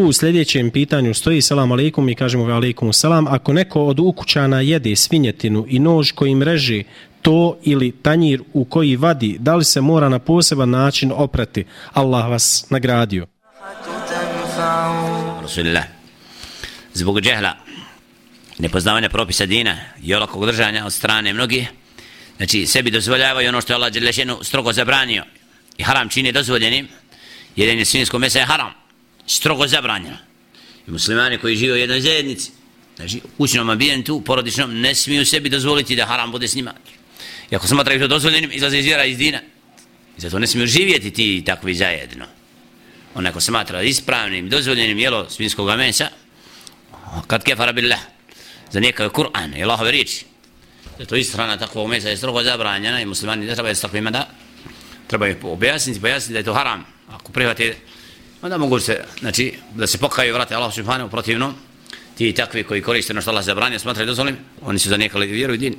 u sljedećem pitanju stoji selam alejkum i kažemo ga alejkum selam ako neko od ukućana jede svinjetinu i nož kojim reže to ili tanjir u koji vadi da li se mora na poseban način oprati? Allah vas nagradio. Rasulullah. Zbog džehla nepoznavanja propisa dina i olakog držanja od strane mnogih znači sebi dozvoljavaju ono što je Allah Đelešenu strogo zabranio i haram čini dozvoljenim. Jedan je svinjsko mesa je haram strogo zabranjeno. I muslimani koji žive u jednoj zajednici znači učnom ambijentu, porodičnom ne smiju sebi dozvoliti da haram bude s njima. I ako smatraju to dozvoljenim izlaze iz vjera iz dina. I zato ne smiju živjeti ti takvi zajedno. Onako smatra ispravnim, dozvoljenim jelo svinjskog mesa kad kefara billah za nekaj Kur'an i Allahove riječi. Zato istrana takvog mesa je strogo zabranjena i muslimani ne trebaju s takvima da trebaju objasniti, pojasniti da je to haram. Ako prihvate onda mogu se, znači, da se pokaju i vrate Allah subhanahu protivno ti takvi koji koriste na što Allah zabranio smatraju dozvolim oni su zanijekali vjeru i din.